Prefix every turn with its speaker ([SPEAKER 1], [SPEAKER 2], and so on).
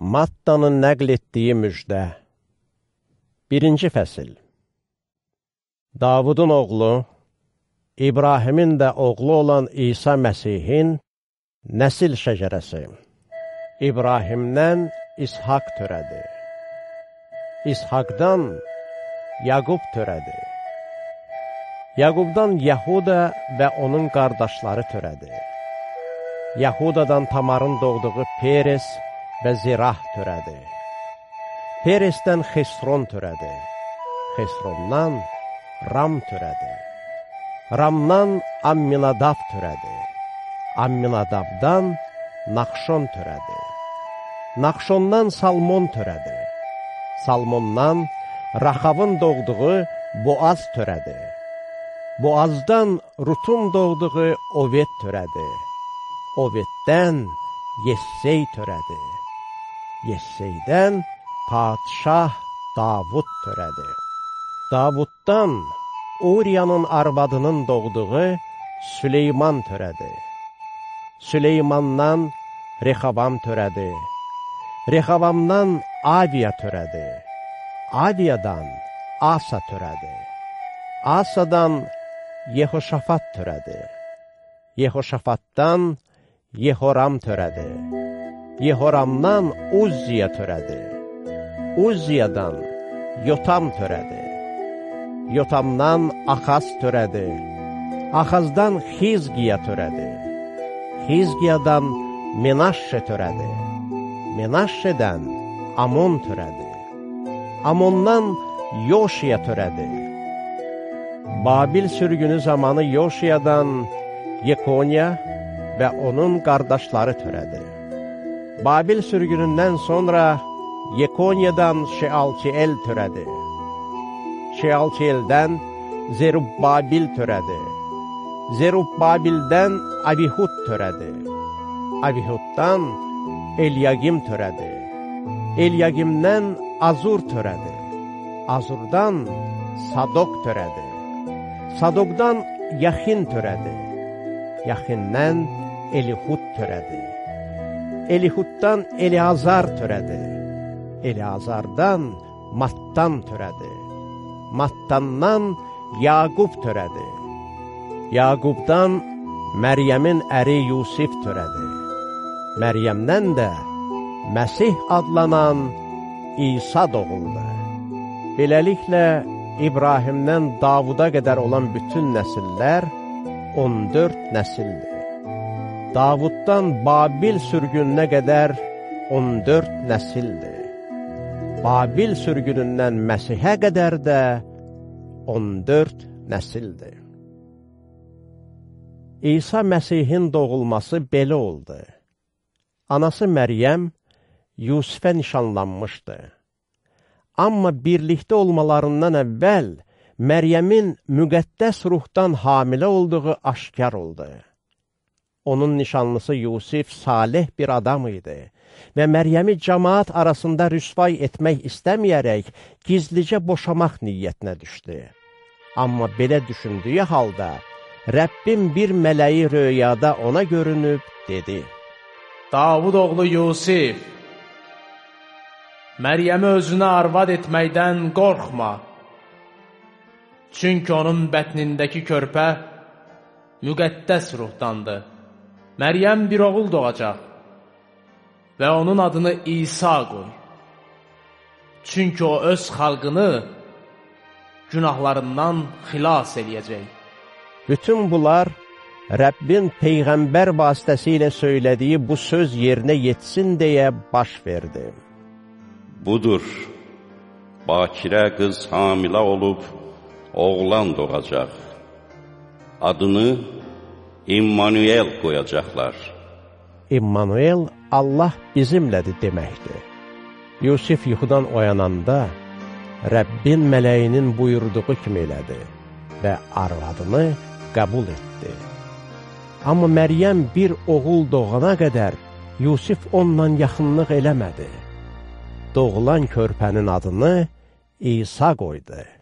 [SPEAKER 1] Mattanın nəql etdiyi müjdə. Birinci fəsil Davudun oğlu, İbrahimin də oğlu olan İsa Məsihin nəsil şəcərəsi. İbrahimdən İshak törədi. İshakdan Yaqub törədi. Yaqubdan Yahuda və onun qardaşları törədi. Yahudadan Tamarın doğduğu Peres və Zirah törədi. Peresdən Xesron törədi. Xesrondan Ram törədi. Ramdan Amminadab törədi. Amminadabdan Naxşon törədi. Naxşondan Salmon törədi. Salmondan Raxavın doğduğu Boaz törədi. Boazdan Rutun doğduğu Oved törədi. Oveddən Yessey törədi. Yesseydən Padişah Davud törədi. Davuddan Uriyanın arvadının doğduğu Süleyman törədi. Süleymandan Rexavam törədi. Rexavamdan Aviya törədi. Aviyadan Asa törədi. Asadan Yehoşafat törədi. Yehoşafatdan Yehoram törədi. Yehoramdan Uzziya törədi. Uzziyadan Yotam törədi. Yotamdan Axaz törədi. Axazdan Xizgiya törədi. Xizgiyadan Menaşşe törədi. Menaşşedən Amon törədi. Amondan Yoşiya törədi. Babil sürgünü zamanı Yoşiyadan Yekoniya və onun qardaşları törədi. Babil sürgünündən sonra Yekoniyadan Şealtiel törədi. Şealtieldən Zerubbabil törədi. Zerubbabildən Avihud törədi. Avihuddan Elyagim törədi. Elyagimdən Azur törədi. Azurdan Sadok törədi. Sadokdan Yaxin törədi. Yaxindən Elihud törədi. Elihuddan Eliazar törədi. Eliazardan Mattan törədi. Mattandan Yaqub törədi. Yaqubdan Məryəmin əri Yusif törədi. Məryəmdən də Məsih adlanan İsa doğuldu. Beləliklə, İbrahimdən Davuda qədər olan bütün nəsillər 14 nəsildir. Davuddan Babil sürgününə qədər 14 nəsildir. Babil sürgünündən Məsihə qədər də 14 nəsildir. İsa Məsihin doğulması belə oldu. Anası Məryəm Yusifə nişanlanmışdı. Amma birlikdə olmalarından əvvəl Məryəmin müqəddəs ruhdan hamilə olduğu aşkar oldu. Onun nişanlısı Yusif salih bir adam idi və Məryəmi cəmaat arasında rüsvay etmək istəməyərək gizlicə boşamaq niyyətinə düşdü. Amma belə düşündüyü halda Rəbbim bir mələyi röyada ona görünüb dedi,
[SPEAKER 2] Davud oğlu Yusif, Məryəmi özünə arvad etməkdən qorxma. Çünki onun bətnindəki körpə müqəddəs ruhdandır. Məryəm bir oğul doğacaq və onun adını İsa qoy. Çünki o öz xalqını günahlarından xilas eləyəcək.
[SPEAKER 1] Bütün bunlar Rəbbin Peyğəmbər vasitəsilə söylədiyi bu söz yerinə yetsin deyə baş verdi.
[SPEAKER 3] Budur, bakirə qız hamilə olub, oğlan doğacaq. Adını İmmanuel qoyacaqlar.
[SPEAKER 1] İmmanuel Allah bizimlədir deməkdir. Yusif yuxudan oyananda Rəbbin mələyinin buyurduğu kimi elədi və arvadını qəbul etdi. Amma Məryəm bir oğul doğana qədər Yusif onunla yaxınlıq eləmədi. Doğulan körpənin adını İsa qoydu.